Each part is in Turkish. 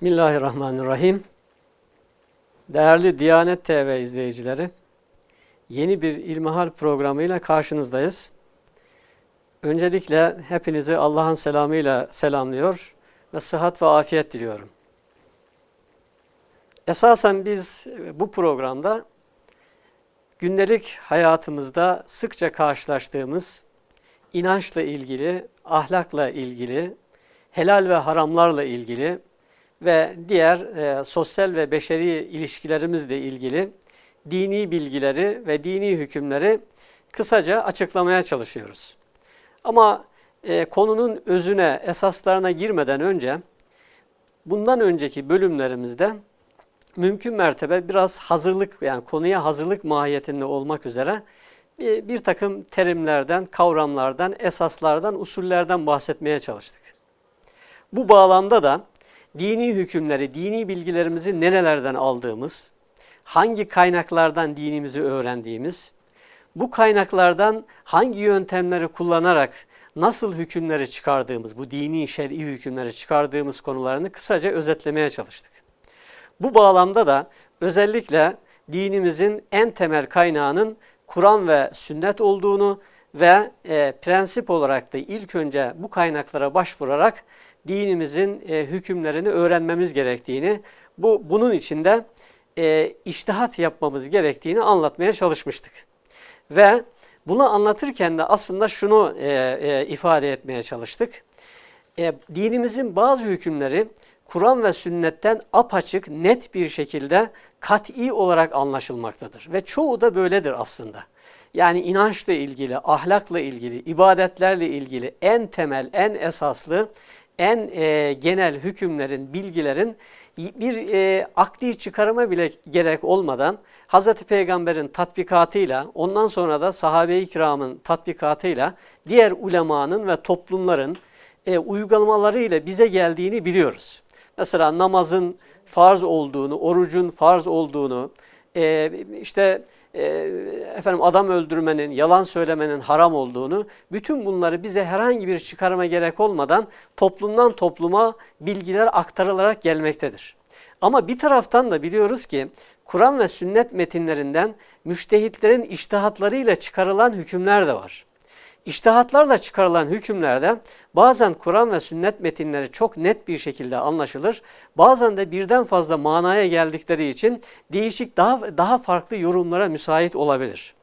Bismillahirrahmanirrahim. Değerli Diyanet TV izleyicileri, yeni bir İlmihal programıyla karşınızdayız. Öncelikle hepinizi Allah'ın selamıyla selamlıyor ve sıhhat ve afiyet diliyorum. Esasen biz bu programda gündelik hayatımızda sıkça karşılaştığımız inançla ilgili, ahlakla ilgili, helal ve haramlarla ilgili ve diğer e, sosyal ve beşeri ilişkilerimizle ilgili dini bilgileri ve dini hükümleri kısaca açıklamaya çalışıyoruz. Ama e, konunun özüne, esaslarına girmeden önce bundan önceki bölümlerimizde mümkün mertebe biraz hazırlık yani konuya hazırlık mahiyetinde olmak üzere bir, bir takım terimlerden, kavramlardan, esaslardan, usullerden bahsetmeye çalıştık. Bu bağlamda da dini hükümleri, dini bilgilerimizi nerelerden aldığımız, hangi kaynaklardan dinimizi öğrendiğimiz, bu kaynaklardan hangi yöntemleri kullanarak nasıl hükümleri çıkardığımız, bu dini şer'i hükümleri çıkardığımız konularını kısaca özetlemeye çalıştık. Bu bağlamda da özellikle dinimizin en temel kaynağının Kur'an ve sünnet olduğunu ve e, prensip olarak da ilk önce bu kaynaklara başvurarak dinimizin e, hükümlerini öğrenmemiz gerektiğini, bu bunun içinde e, iştihat yapmamız gerektiğini anlatmaya çalışmıştık. Ve bunu anlatırken de aslında şunu e, e, ifade etmeye çalıştık. E, dinimizin bazı hükümleri Kur'an ve sünnetten apaçık, net bir şekilde kat'i olarak anlaşılmaktadır. Ve çoğu da böyledir aslında. Yani inançla ilgili, ahlakla ilgili, ibadetlerle ilgili en temel, en esaslı, en e, genel hükümlerin, bilgilerin bir e, akli çıkarıma bile gerek olmadan Hz. Peygamber'in tatbikatıyla, ondan sonra da sahabe-i kiramın tatbikatıyla diğer ulemanın ve toplumların e, uygulamalarıyla bize geldiğini biliyoruz. Mesela namazın farz olduğunu, orucun farz olduğunu, e, işte e, efendim adam öldürmenin, yalan söylemenin haram olduğunu, bütün bunları bize herhangi bir çıkarıma gerek olmadan toplumdan topluma bilgiler aktarılarak gelmektedir. Ama bir taraftan da biliyoruz ki Kur'an ve sünnet metinlerinden müştehitlerin iştihatlarıyla çıkarılan hükümler de var. İştihatlarla çıkarılan hükümlerde bazen Kur'an ve sünnet metinleri çok net bir şekilde anlaşılır. Bazen de birden fazla manaya geldikleri için değişik daha, daha farklı yorumlara müsait olabilir.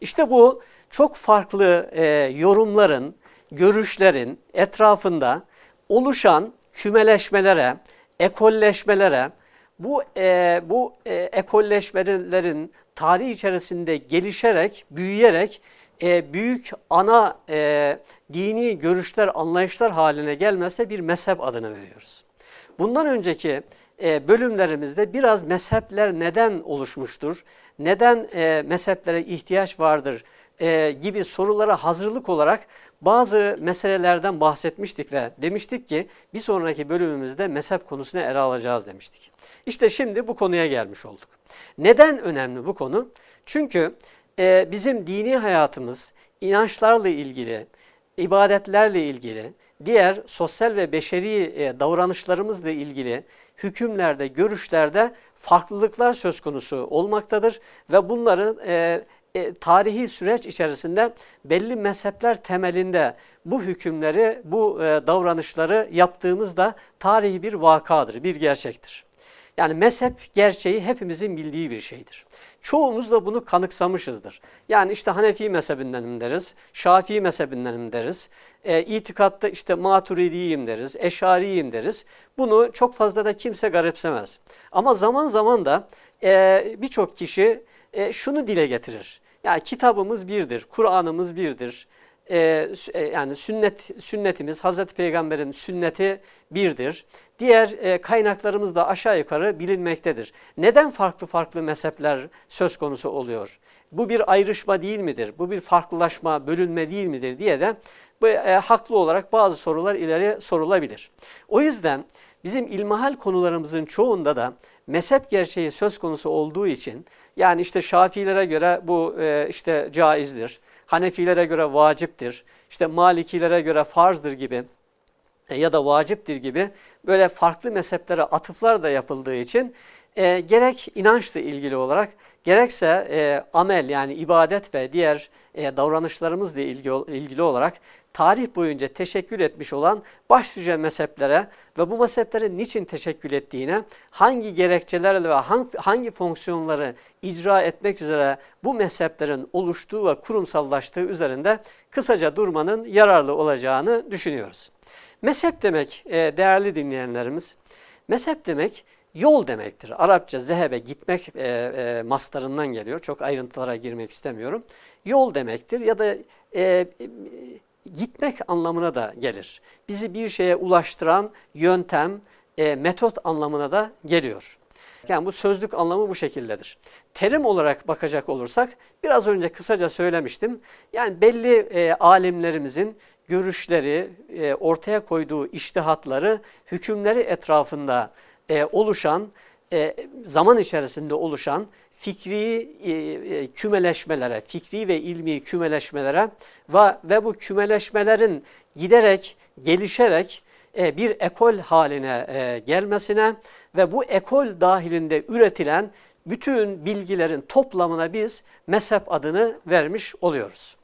İşte bu çok farklı e, yorumların, görüşlerin etrafında oluşan kümeleşmelere, ekolleşmelere, bu e, bu e, ekolleşmelerin tarih içerisinde gelişerek, büyüyerek e, büyük ana e, dini görüşler, anlayışlar haline gelmezse bir mezhep adını veriyoruz. Bundan önceki e, bölümlerimizde biraz mezhepler neden oluşmuştur, neden e, mezheplere ihtiyaç vardır e, gibi sorulara hazırlık olarak bazı meselelerden bahsetmiştik ve demiştik ki bir sonraki bölümümüzde mezhep konusunu ele alacağız demiştik. İşte şimdi bu konuya gelmiş olduk. Neden önemli bu konu? Çünkü e, bizim dini hayatımız inançlarla ilgili, ibadetlerle ilgili, diğer sosyal ve beşeri e, davranışlarımızla ilgili hükümlerde, görüşlerde farklılıklar söz konusu olmaktadır ve bunları e, e, tarihi süreç içerisinde belli mezhepler temelinde bu hükümleri, bu e, davranışları yaptığımızda tarihi bir vakadır, bir gerçektir. Yani mezhep gerçeği hepimizin bildiği bir şeydir. Çoğumuz da bunu kanıksamışızdır. Yani işte Hanefi mezhebindenim deriz, Şafii mezhebindenim deriz, e, itikatta işte maturidiyim deriz, eşariyim deriz. Bunu çok fazla da kimse garipsemez. Ama zaman zaman da e, birçok kişi e, şunu dile getirir. Yani kitabımız birdir, Kur'an'ımız birdir, e, e, yani sünnet sünnetimiz Hazreti Peygamber'in sünneti birdir. Diğer e, kaynaklarımız da aşağı yukarı bilinmektedir. Neden farklı farklı mezhepler söz konusu oluyor? Bu bir ayrışma değil midir? Bu bir farklılaşma, bölünme değil midir diye de bu, e, haklı olarak bazı sorular ileri sorulabilir. O yüzden bizim ilmihal konularımızın çoğunda da mezhep gerçeği söz konusu olduğu için yani işte Şafilere göre bu e, işte caizdir. Hanefilere göre vaciptir, işte Malikilere göre farzdır gibi e, ya da vaciptir gibi böyle farklı mezheplere atıflar da yapıldığı için e, gerek inançla ilgili olarak gerekse e, amel yani ibadet ve diğer e, davranışlarımızla ilgili, olarak tarih boyunca teşekkül etmiş olan başlıca mezheplere ve bu mezheplerin niçin teşekkül ettiğine, hangi gerekçelerle ve hangi, hangi fonksiyonları icra etmek üzere bu mezheplerin oluştuğu ve kurumsallaştığı üzerinde kısaca durmanın yararlı olacağını düşünüyoruz. Mezhep demek e, değerli dinleyenlerimiz, mezhep demek yol demektir. Arapça zehebe gitmek e, e, mastarından geliyor. Çok ayrıntılara girmek istemiyorum. Yol demektir ya da e, e, gitmek anlamına da gelir. Bizi bir şeye ulaştıran yöntem, e, metot anlamına da geliyor. Yani bu sözlük anlamı bu şekildedir. Terim olarak bakacak olursak biraz önce kısaca söylemiştim. Yani belli e, alimlerimizin görüşleri, e, ortaya koyduğu iştihatları, hükümleri etrafında e, oluşan, e, zaman içerisinde oluşan fikri e, e, kümeleşmelere, fikri ve ilmi kümeleşmelere ve, ve bu kümeleşmelerin giderek, gelişerek e, bir ekol haline e, gelmesine ve bu ekol dahilinde üretilen bütün bilgilerin toplamına biz mezhep adını vermiş oluyoruz.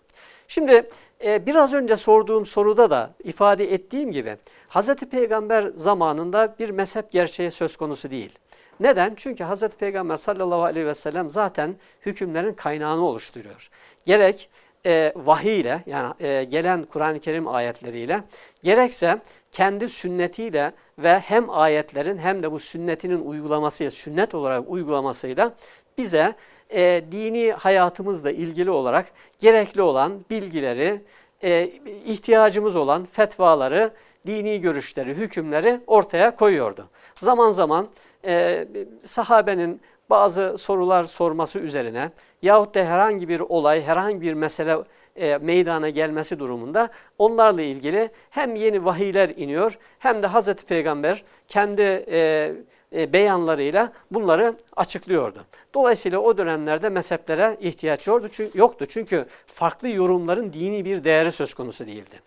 Şimdi e, biraz önce sorduğum soruda da ifade ettiğim gibi Hz. Peygamber zamanında bir mezhep gerçeği söz konusu değil. Neden? Çünkü Hz. Peygamber sallallahu aleyhi ve sellem zaten hükümlerin kaynağını oluşturuyor. Gerek e, vahiy ile yani e, gelen Kur'an-ı Kerim ayetleriyle gerekse kendi sünnetiyle ve hem ayetlerin hem de bu sünnetinin uygulamasıyla, sünnet olarak uygulamasıyla bize e, dini hayatımızla ilgili olarak gerekli olan bilgileri, e, ihtiyacımız olan fetvaları, dini görüşleri, hükümleri ortaya koyuyordu. Zaman zaman e, sahabenin bazı sorular sorması üzerine yahut da herhangi bir olay, herhangi bir mesele e, meydana gelmesi durumunda onlarla ilgili hem yeni vahiyler iniyor hem de Hazreti Peygamber kendi e, e, beyanlarıyla bunları açıklıyordu. Dolayısıyla o dönemlerde mezheplere ihtiyaç yoktu. Çünkü farklı yorumların dini bir değeri söz konusu değildi.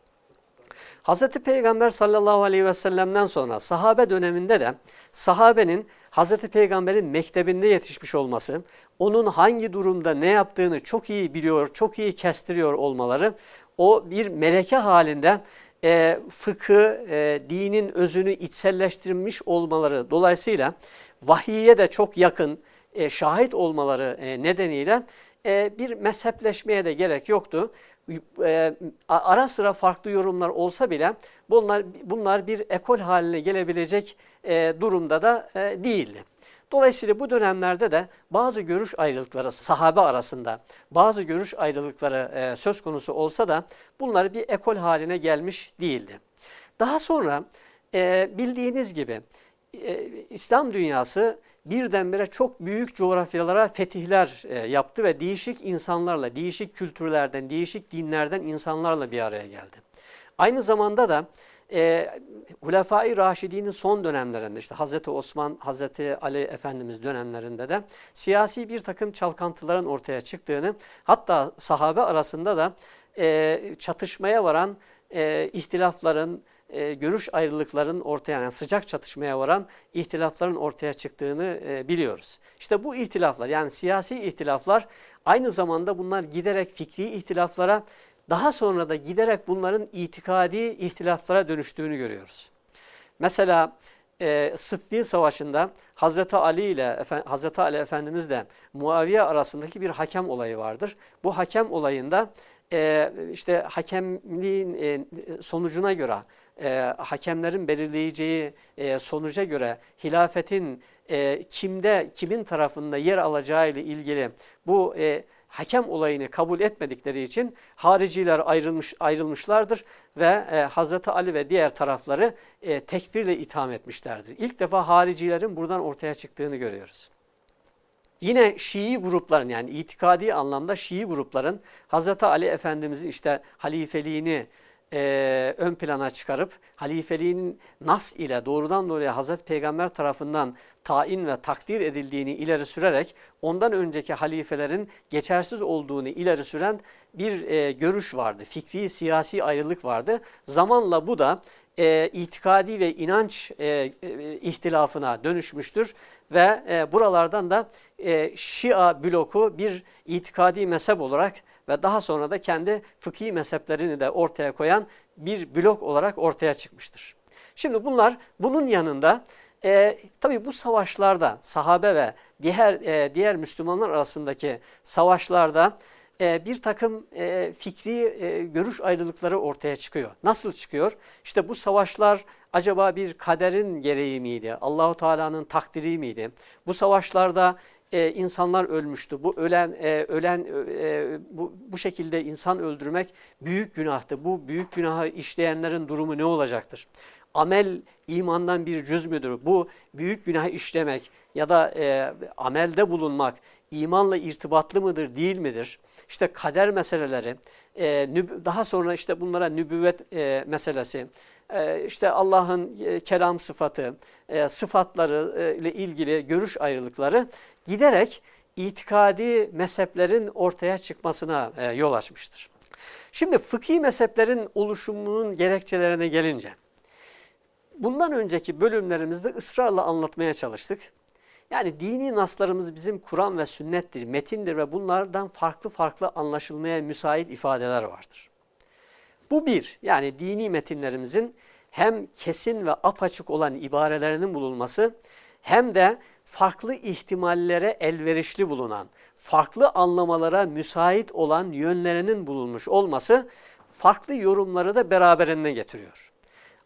Hz. Peygamber sallallahu aleyhi ve sellem'den sonra sahabe döneminde de sahabenin Hz. Peygamber'in mektebinde yetişmiş olması, onun hangi durumda ne yaptığını çok iyi biliyor, çok iyi kestiriyor olmaları, o bir meleke halinde e, fıkı, e, dinin özünü içselleştirmiş olmaları dolayısıyla vahiye de çok yakın e, şahit olmaları e, nedeniyle e, bir mezhepleşmeye de gerek yoktu. E, ara sıra farklı yorumlar olsa bile bunlar, bunlar bir ekol haline gelebilecek e, durumda da e, değildi. Dolayısıyla bu dönemlerde de bazı görüş ayrılıkları sahabe arasında bazı görüş ayrılıkları e, söz konusu olsa da bunlar bir ekol haline gelmiş değildi. Daha sonra e, bildiğiniz gibi e, İslam dünyası birdenbire çok büyük coğrafyalara fetihler e, yaptı ve değişik insanlarla, değişik kültürlerden, değişik dinlerden insanlarla bir araya geldi. Aynı zamanda da e, Hulefai Raşidi'nin son dönemlerinde işte Hazreti Osman, Hazreti Ali Efendimiz dönemlerinde de siyasi bir takım çalkantıların ortaya çıktığını hatta sahabe arasında da e, çatışmaya varan e, ihtilafların, e, görüş ayrılıkların ortaya yani sıcak çatışmaya varan ihtilafların ortaya çıktığını e, biliyoruz. İşte bu ihtilaflar yani siyasi ihtilaflar aynı zamanda bunlar giderek fikri ihtilaflara daha sonra da giderek bunların itikadi ihtilaflara dönüştüğünü görüyoruz. Mesela e, Sıffin Savaşı'nda Hazreti Ali ile Hazreti Ali Efendimizle Muaviye arasındaki bir hakem olayı vardır. Bu hakem olayında e, işte hakemliğin e, sonucuna göre e, hakemlerin belirleyeceği e, sonuca göre hilafetin e, kimde kimin tarafında yer alacağı ile ilgili bu e, hakem olayını kabul etmedikleri için hariciler ayrılmış ayrılmışlardır ve e, Hazreti Ali ve diğer tarafları e, tekfirle itham etmişlerdir. İlk defa haricilerin buradan ortaya çıktığını görüyoruz. Yine Şii grupların yani itikadi anlamda Şii grupların Hazreti Ali Efendimizin işte halifeliğini e, ön plana çıkarıp halifeliğin nas ile doğrudan doğruya Hazreti Peygamber tarafından tayin ve takdir edildiğini ileri sürerek ondan önceki halifelerin geçersiz olduğunu ileri süren bir e, görüş vardı. Fikri, siyasi ayrılık vardı. Zamanla bu da e, itikadi ve inanç e, e, ihtilafına dönüşmüştür ve e, buralardan da e, Şia bloku bir itikadi mezhep olarak ve daha sonra da kendi fıkhi mezheplerini de ortaya koyan bir blok olarak ortaya çıkmıştır. Şimdi bunlar bunun yanında e, tabii bu savaşlarda sahabe ve diğer e, diğer Müslümanlar arasındaki savaşlarda e, bir takım e, fikri e, görüş ayrılıkları ortaya çıkıyor. Nasıl çıkıyor? İşte bu savaşlar acaba bir kaderin gereği miydi? Allahu Teala'nın takdiri miydi? Bu savaşlarda e, insanlar ölmüştü. Bu ölen e, ölen e, bu, bu şekilde insan öldürmek büyük günahtı. Bu büyük günahı işleyenlerin durumu ne olacaktır? Amel imandan bir cüz müdür? Bu büyük günah işlemek ya da e, amelde bulunmak imanla irtibatlı mıdır, değil midir? İşte kader meseleleri, e, daha sonra işte bunlara nübüvvet e, meselesi, e, işte Allah'ın e, kelam sıfatı, e, sıfatları e, ile ilgili görüş ayrılıkları giderek itikadi mezheplerin ortaya çıkmasına yol açmıştır. Şimdi fıkhi mezheplerin oluşumunun gerekçelerine gelince, bundan önceki bölümlerimizde ısrarla anlatmaya çalıştık. Yani dini naslarımız bizim Kur'an ve sünnettir, metindir ve bunlardan farklı farklı anlaşılmaya müsait ifadeler vardır. Bu bir, yani dini metinlerimizin hem kesin ve apaçık olan ibarelerinin bulunması hem de farklı ihtimallere elverişli bulunan, farklı anlamalara müsait olan yönlerinin bulunmuş olması farklı yorumları da beraberinde getiriyor.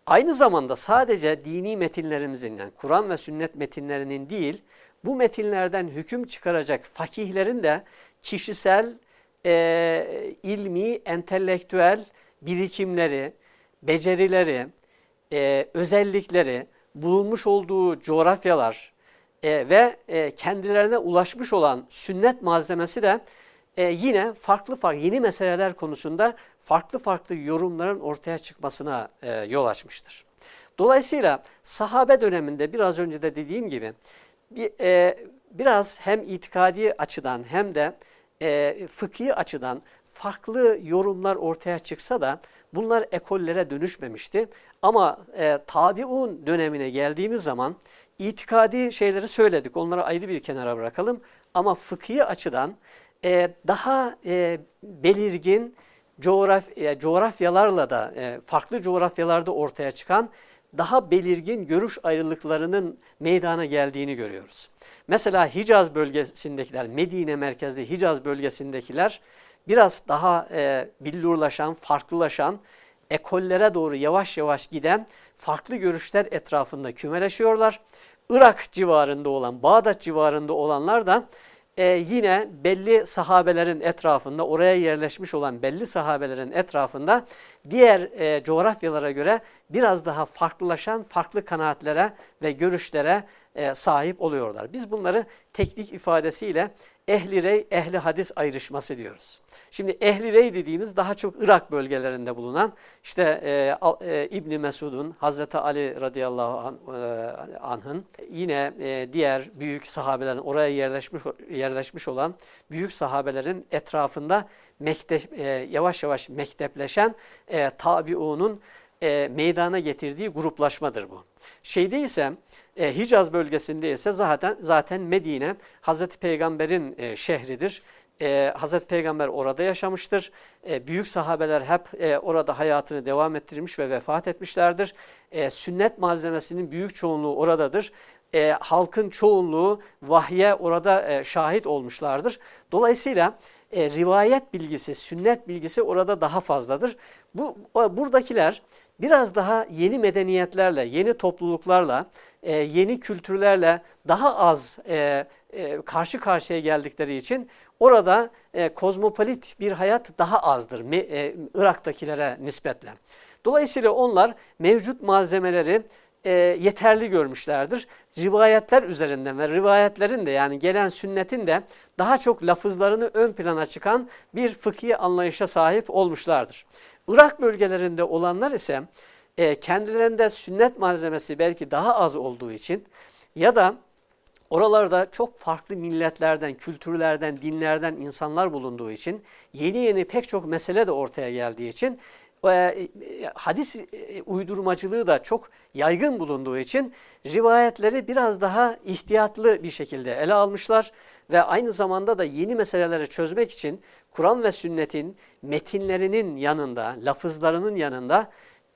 Aynı zamanda sadece dini metinlerimizin yani Kur'an ve sünnet metinlerinin değil bu metinlerden hüküm çıkaracak fakihlerin de kişisel, e, ilmi, entelektüel birikimleri, becerileri, e, özellikleri, bulunmuş olduğu coğrafyalar e, ve e, kendilerine ulaşmış olan sünnet malzemesi de e, yine farklı farklı yeni meseleler konusunda farklı farklı yorumların ortaya çıkmasına e, yol açmıştır. Dolayısıyla sahabe döneminde biraz önce de dediğim gibi bir, e, biraz hem itikadi açıdan hem de e, fıkhi açıdan farklı yorumlar ortaya çıksa da bunlar ekollere dönüşmemişti. Ama e, tabiun dönemine geldiğimiz zaman itikadi şeyleri söyledik. Onları ayrı bir kenara bırakalım. Ama fıkhi açıdan e, daha e, belirgin coğraf e, coğrafyalarla da e, farklı coğrafyalarda ortaya çıkan daha belirgin görüş ayrılıklarının meydana geldiğini görüyoruz. Mesela Hicaz bölgesindekiler, Medine merkezli Hicaz bölgesindekiler biraz daha e, billurlaşan, farklılaşan, ekollere doğru yavaş yavaş giden farklı görüşler etrafında kümeleşiyorlar. Irak civarında olan, Bağdat civarında olanlar da e, yine belli sahabelerin etrafında, oraya yerleşmiş olan belli sahabelerin etrafında diğer e, coğrafyalara göre biraz daha farklılaşan farklı kanaatlere ve görüşlere e, sahip oluyorlar. Biz bunları teknik ifadesiyle ehli rey, ehli hadis ayrışması diyoruz. Şimdi ehli rey dediğimiz daha çok Irak bölgelerinde bulunan işte e, e, İbni Mesud'un, Hazreti Ali radıyallahu e, anh'ın yine e, diğer büyük sahabelerin oraya yerleşmiş yerleşmiş olan büyük sahabelerin etrafında mektep, e, yavaş yavaş mektepleşen e, tabiunun e, meydana getirdiği gruplaşmadır bu. Şeyde ise e, Hicaz bölgesinde ise zaten zaten Medine Hazreti Peygamber'in e, şehridir. E, Hazreti Peygamber orada yaşamıştır. E, büyük sahabeler hep e, orada hayatını devam ettirmiş ve vefat etmişlerdir. E, sünnet malzemesinin büyük çoğunluğu oradadır. E, halkın çoğunluğu vahye orada e, şahit olmuşlardır. Dolayısıyla e, rivayet bilgisi, sünnet bilgisi orada daha fazladır. Bu buradakiler biraz daha yeni medeniyetlerle, yeni topluluklarla, e, yeni kültürlerle daha az e, e, karşı karşıya geldikleri için orada e, kozmopolit bir hayat daha azdır me, e, Irak'takilere nispetle. Dolayısıyla onlar mevcut malzemeleri e, yeterli görmüşlerdir. Rivayetler üzerinden ve rivayetlerin de yani gelen sünnetin de daha çok lafızlarını ön plana çıkan bir fıkhi anlayışa sahip olmuşlardır. Irak bölgelerinde olanlar ise e, kendilerinde sünnet malzemesi belki daha az olduğu için ya da oralarda çok farklı milletlerden, kültürlerden, dinlerden insanlar bulunduğu için yeni yeni pek çok mesele de ortaya geldiği için e, hadis e, uydurmacılığı da çok yaygın bulunduğu için rivayetleri biraz daha ihtiyatlı bir şekilde ele almışlar ve aynı zamanda da yeni meseleleri çözmek için Kur'an ve sünnetin metinlerinin yanında, lafızlarının yanında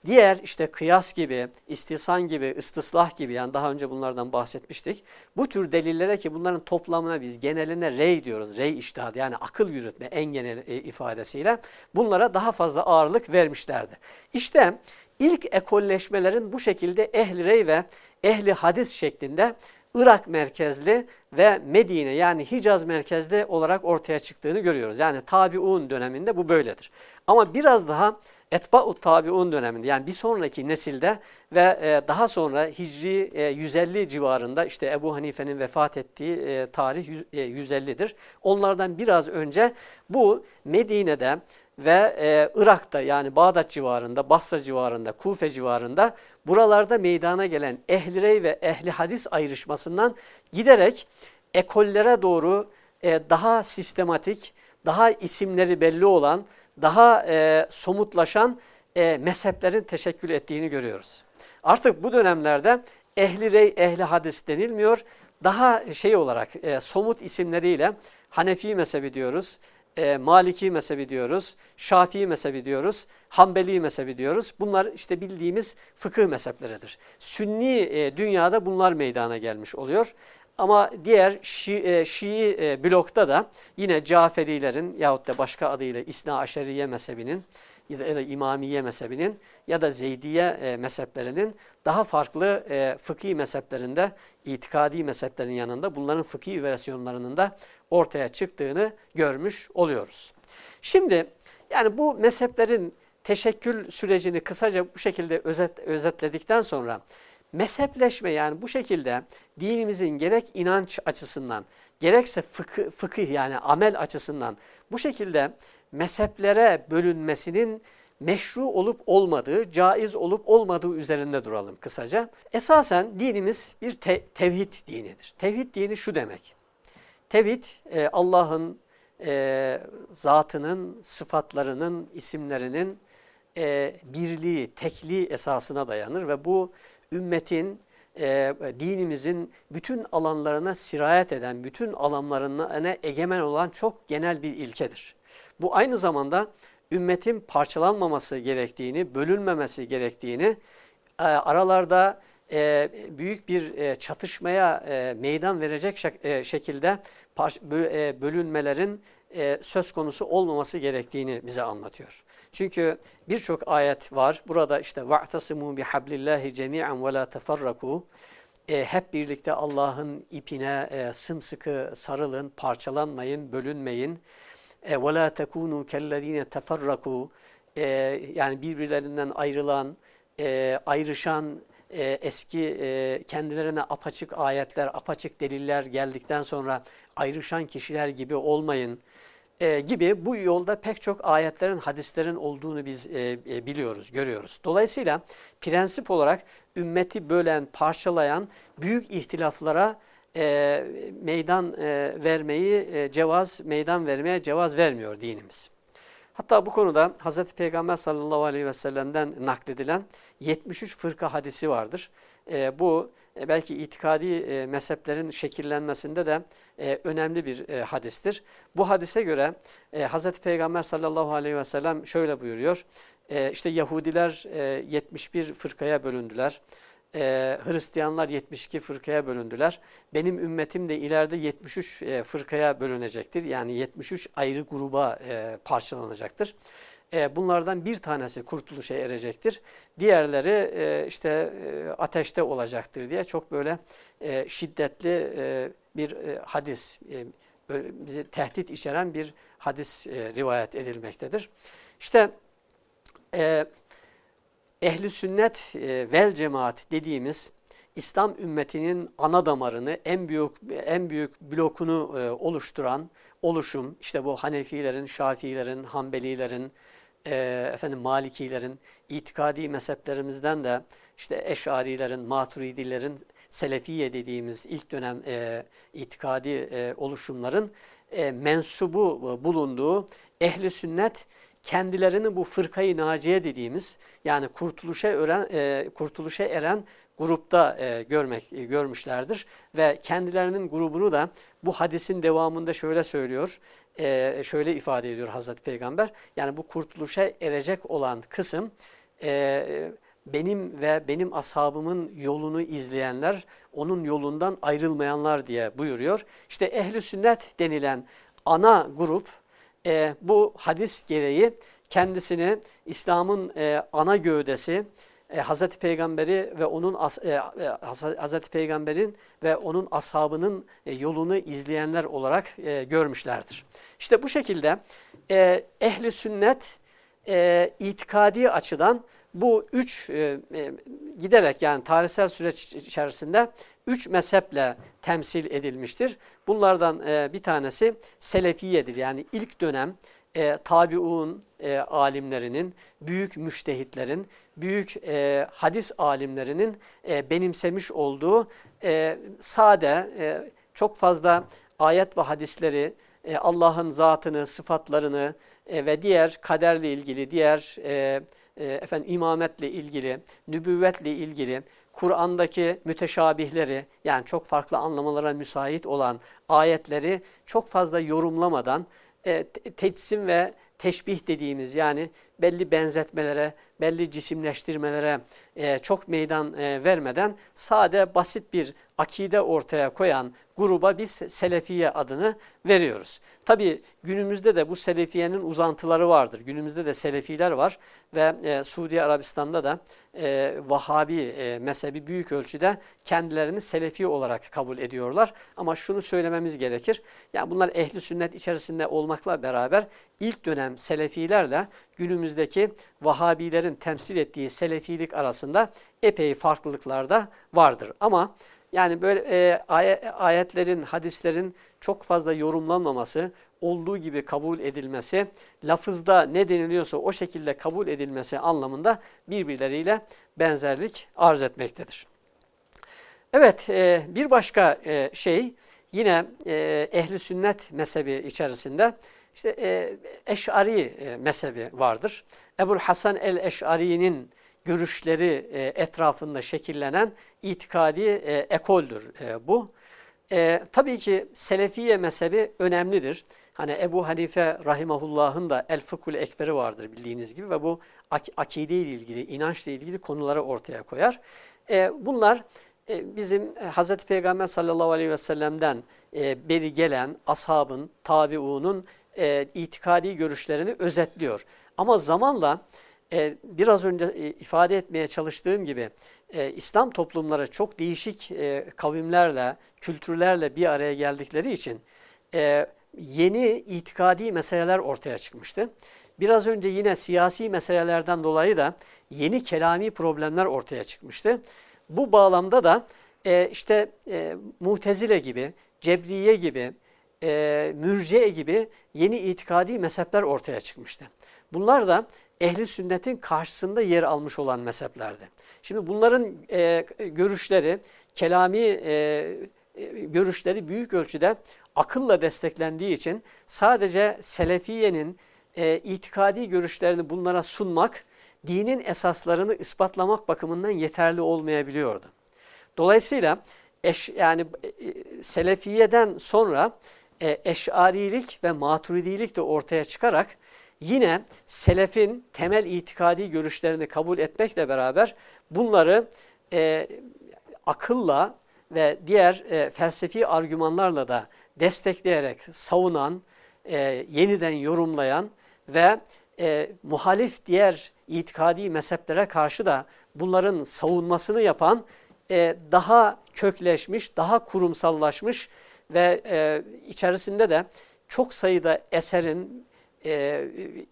Diğer işte kıyas gibi, istisan gibi, istislah gibi yani daha önce bunlardan bahsetmiştik. Bu tür delillere ki bunların toplamına biz geneline rey diyoruz. Rey iştihadı yani akıl yürütme en genel e, ifadesiyle bunlara daha fazla ağırlık vermişlerdi. İşte ilk ekolleşmelerin bu şekilde ehli rey ve ehli hadis şeklinde Irak merkezli ve Medine yani Hicaz merkezli olarak ortaya çıktığını görüyoruz. Yani tabiun döneminde bu böyledir. Ama biraz daha Etba'u tabiun döneminde yani bir sonraki nesilde ve e, daha sonra Hicri e, 150 civarında işte Ebu Hanife'nin vefat ettiği e, tarih 100, e, 150'dir. Onlardan biraz önce bu Medine'de ve e, Irak'ta yani Bağdat civarında, Basra civarında, Kufe civarında buralarda meydana gelen ehli rey ve ehli hadis ayrışmasından giderek ekollere doğru e, daha sistematik, daha isimleri belli olan, daha e, somutlaşan e, mezheplerin teşekkül ettiğini görüyoruz. Artık bu dönemlerde ehli rey, ehli hadis denilmiyor. Daha şey olarak e, somut isimleriyle Hanefi mezhebi diyoruz, e, Maliki mezhebi diyoruz, Şafii mezhebi diyoruz, Hanbeli mezhebi diyoruz. Bunlar işte bildiğimiz fıkıh mezhepleridir. Sünni e, dünyada bunlar meydana gelmiş oluyor. Ama diğer Şii, e, Şii e, blokta da yine Caferilerin yahut da başka adıyla İsna Aşeriye mezhebinin ya da, ya da İmamiye mezhebinin ya da Zeydiye e, mezheplerinin daha farklı e, fıkhi mezheplerinde, itikadi mezheplerin yanında bunların fıkhi versiyonlarının da ortaya çıktığını görmüş oluyoruz. Şimdi yani bu mezheplerin teşekkül sürecini kısaca bu şekilde özet, özetledikten sonra mezhepleşme yani bu şekilde dinimizin gerek inanç açısından gerekse fıkıh, fıkıh yani amel açısından bu şekilde mezheplere bölünmesinin meşru olup olmadığı, caiz olup olmadığı üzerinde duralım kısaca. Esasen dinimiz bir te tevhid dinidir. Tevhid dini şu demek. Tevhid e, Allah'ın e, zatının, sıfatlarının, isimlerinin e, birliği, tekliği esasına dayanır ve bu ümmetin, e, dinimizin bütün alanlarına sirayet eden, bütün alanlarına egemen olan çok genel bir ilkedir. Bu aynı zamanda ümmetin parçalanmaması gerektiğini, bölünmemesi gerektiğini, e, aralarda e, büyük bir e, çatışmaya e, meydan verecek şek e, şekilde e, bölünmelerin e, söz konusu olmaması gerektiğini bize anlatıyor. Çünkü birçok ayet var. Burada işte وَاَعْتَصِمُوا بِحَبْلِ اللّٰهِ جَمِيعًا وَلَا تَفَرَّكُوا e, hep birlikte Allah'ın ipine e, sımsıkı sarılın, parçalanmayın, bölünmeyin. E, وَلَا تَكُونُوا كَلَّذ۪ينَ تَفَرَّكُوا e, Yani birbirlerinden ayrılan, e, ayrışan, e, eski e, kendilerine apaçık ayetler, apaçık deliller geldikten sonra ayrışan kişiler gibi olmayın e, gibi bu yolda pek çok ayetlerin, hadislerin olduğunu biz e, e, biliyoruz, görüyoruz. Dolayısıyla prensip olarak ümmeti bölen, parçalayan büyük ihtilaflara e, meydan e, vermeyi, e, cevaz, meydan vermeye cevaz vermiyor dinimiz. Hatta bu konuda Hz. Peygamber sallallahu aleyhi ve sellem'den nakledilen 73 fırka hadisi vardır. E, bu belki itikadi e, mezheplerin şekillenmesinde de e, önemli bir e, hadistir. Bu hadise göre e, Hz. Peygamber sallallahu aleyhi ve sellem şöyle buyuruyor. E, işte Yahudiler e, 71 fırkaya bölündüler. E, Hristiyanlar 72 fırkaya bölündüler. Benim ümmetim de ileride 73 e, fırkaya bölünecektir. Yani 73 ayrı gruba e, parçalanacaktır. E, bunlardan bir tanesi kurtuluşa erecektir. Diğerleri e, işte e, ateşte olacaktır diye çok böyle e, şiddetli e, bir e, hadis, e, bizi tehdit içeren bir hadis e, rivayet edilmektedir. İşte e, ehli sünnet e, vel cemaat dediğimiz İslam ümmetinin ana damarını, en büyük en büyük blokunu e, oluşturan oluşum, işte bu Hanefilerin, Şafiilerin, Hanbelilerin, e, efendim Malikilerin, itikadi mezheplerimizden de işte Eşarilerin, Maturidilerin, Selefiye dediğimiz ilk dönem e, itikadi e, oluşumların e, mensubu bulunduğu ehli sünnet kendilerini bu fırkayı naciye dediğimiz yani kurtuluşa eren, e, kurtuluşa eren grupta e, görmek e, görmüşlerdir ve kendilerinin grubunu da bu hadisin devamında şöyle söylüyor, e, şöyle ifade ediyor Hazreti Peygamber. Yani bu kurtuluşa erecek olan kısım e, benim ve benim ashabımın yolunu izleyenler, onun yolundan ayrılmayanlar diye buyuruyor. İşte ehli sünnet denilen ana grup e, bu hadis gereği kendisini İslam'ın e, ana gövdesi, e, Hazreti Peygamberi ve onun e, e Hazreti Peygamberin ve onun ashabının e, yolunu izleyenler olarak e, görmüşlerdir. İşte bu şekilde e, ehli sünnet e, itikadi açıdan bu üç e, e, giderek yani tarihsel süreç içerisinde üç mezheple temsil edilmiştir. Bunlardan e, bir tanesi Selefiyedir yani ilk dönem e, tabiun alimlerinin, büyük müştehitlerin, büyük hadis alimlerinin benimsemiş olduğu sade, çok fazla ayet ve hadisleri, Allah'ın zatını, sıfatlarını ve diğer kaderle ilgili, diğer e, e, efendim imametle ilgili, nübüvvetle ilgili, Kur'an'daki müteşabihleri yani çok farklı anlamalara müsait olan ayetleri çok fazla yorumlamadan e, teçsim ve teşbih dediğimiz yani belli benzetmelere, belli cisimleştirmelere e, çok meydan e, vermeden sade basit bir akide ortaya koyan gruba biz Selefiye adını veriyoruz. Tabi günümüzde de bu Selefiye'nin uzantıları vardır. Günümüzde de Selefiler var ve e, Suudi Arabistan'da da e, Vahabi mezhebi büyük ölçüde kendilerini Selefi olarak kabul ediyorlar. Ama şunu söylememiz gerekir. Yani bunlar ehli sünnet içerisinde olmakla beraber ilk dönem Selefilerle günümüzdeki Vahabilerin temsil ettiği Selefilik arasında epey farklılıklar da vardır. Ama yani böyle e, ayetlerin, hadislerin çok fazla yorumlanmaması, olduğu gibi kabul edilmesi, lafızda ne deniliyorsa o şekilde kabul edilmesi anlamında birbirleriyle benzerlik arz etmektedir. Evet, e, bir başka e, şey yine e, ehli sünnet mezhebi içerisinde işte e, Eş'ari e, mezhebi vardır. Ebul Hasan el-Eş'ari'nin görüşleri e, etrafında şekillenen itikadi e, ekoldür e, bu. E, tabii ki Selefiye mezhebi önemlidir. Hani Ebu Hanife rahimahullah'ın da El Fıkhul Ekberi vardır bildiğiniz gibi ve bu ak akide ile ilgili, inançla ilgili konuları ortaya koyar. E, bunlar e, bizim e, Hz. Peygamber sallallahu aleyhi ve sellem'den e, beri gelen ashabın, tabiunun e, itikadi görüşlerini özetliyor. Ama zamanla e, biraz önce e, ifade etmeye çalıştığım gibi e, İslam toplumları çok değişik e, kavimlerle, kültürlerle bir araya geldikleri için e, yeni itikadi meseleler ortaya çıkmıştı. Biraz önce yine siyasi meselelerden dolayı da yeni kelami problemler ortaya çıkmıştı. Bu bağlamda da e, işte e, Muhtezile gibi, Cebriye gibi, e, Mürciye gibi yeni itikadi mezhepler ortaya çıkmıştı. Bunlar da ehli sünnetin karşısında yer almış olan mezheplerdi. Şimdi bunların e, görüşleri, kelami e, e, görüşleri büyük ölçüde akılla desteklendiği için sadece Selefiye'nin e, itikadi görüşlerini bunlara sunmak, dinin esaslarını ispatlamak bakımından yeterli olmayabiliyordu. Dolayısıyla eş, yani e, Selefiye'den sonra e, Eş'arilik ve Maturidilik de ortaya çıkarak yine selefin temel itikadi görüşlerini kabul etmekle beraber bunları e, akılla ve diğer e, felsefi argümanlarla da destekleyerek savunan, e, yeniden yorumlayan ve e, muhalif diğer itikadi mezheplere karşı da bunların savunmasını yapan e, daha kökleşmiş, daha kurumsallaşmış ve e, içerisinde de çok sayıda eserin e,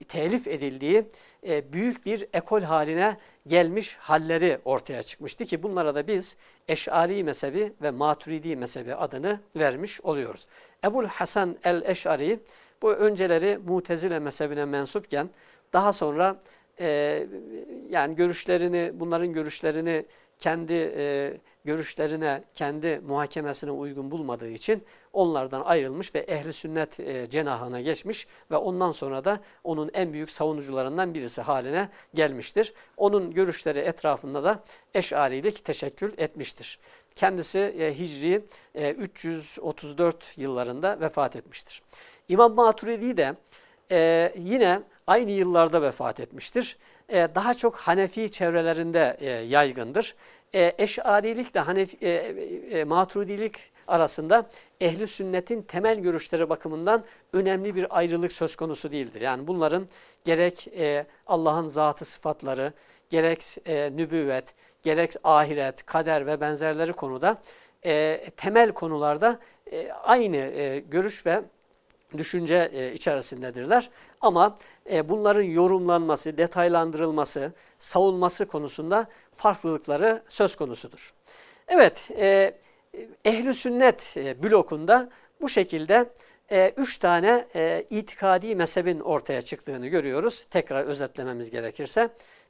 telif edildiği e, büyük bir ekol haline gelmiş halleri ortaya çıkmıştı ki bunlara da biz Eş'ari mezhebi ve Maturidi mezhebi adını vermiş oluyoruz. Ebul Hasan el-Eş'ari bu önceleri Mutezile mezhebine mensupken daha sonra e, yani görüşlerini bunların görüşlerini kendi e, görüşlerine, kendi muhakemesine uygun bulmadığı için onlardan ayrılmış ve ehli sünnet e, cenahına geçmiş ve ondan sonra da onun en büyük savunucularından birisi haline gelmiştir. Onun görüşleri etrafında da eşarilik teşekkül etmiştir. Kendisi e, Hicri e, 334 yıllarında vefat etmiştir. İmam Maturidi de e, yine aynı yıllarda vefat etmiştir. E, daha çok Hanefi çevrelerinde e, yaygındır. E, eşarilik de Hanefi, e, e, Maturidilik arasında ehli sünnetin temel görüşleri bakımından önemli bir ayrılık söz konusu değildir. Yani bunların gerek e, Allah'ın zatı sıfatları, gerek e, nübüvvet, gerek ahiret, kader ve benzerleri konuda e, temel konularda e, aynı e, görüş ve düşünce e, içerisindedirler. Ama e, bunların yorumlanması, detaylandırılması, savunması konusunda farklılıkları söz konusudur. Evet, e, ehli sünnet e, blokunda bu şekilde e, üç tane e, itikadi mezhebin ortaya çıktığını görüyoruz. Tekrar özetlememiz gerekirse.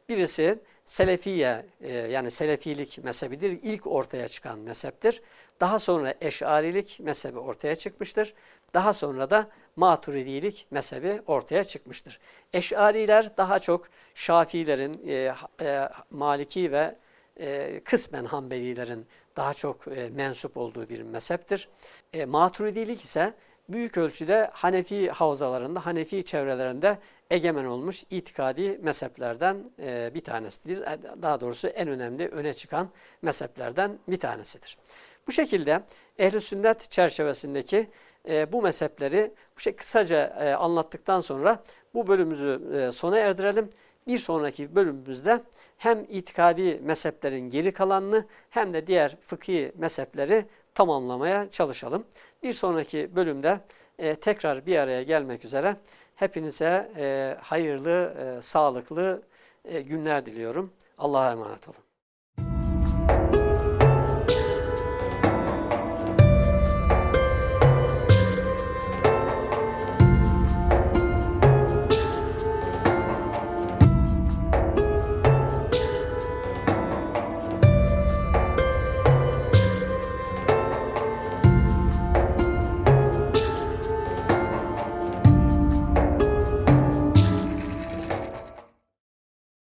Birisi Selefiye e, yani Selefilik mezhebidir. İlk ortaya çıkan mezheptir. Daha sonra Eşarilik mezhebi ortaya çıkmıştır. Daha sonra da Maturidilik mezhebi ortaya çıkmıştır. Eşariler daha çok Şafiilerin, e, e, Maliki ve e, kısmen Hanbelilerin daha çok e, mensup olduğu bir mezheptir. E, Maturidilik ise büyük ölçüde Hanefi havzalarında, Hanefi çevrelerinde egemen olmuş itikadi mezheplerden e, bir tanesidir. E, daha doğrusu en önemli öne çıkan mezheplerden bir tanesidir. Bu şekilde ehl sünnet çerçevesindeki e, bu mezhepleri bu şey kısaca e, anlattıktan sonra bu bölümümüzü e, sona erdirelim. Bir sonraki bölümümüzde hem itikadi mezheplerin geri kalanını hem de diğer fıkhi mezhepleri tamamlamaya çalışalım. Bir sonraki bölümde e, tekrar bir araya gelmek üzere hepinize e, hayırlı, e, sağlıklı e, günler diliyorum. Allah'a emanet olun.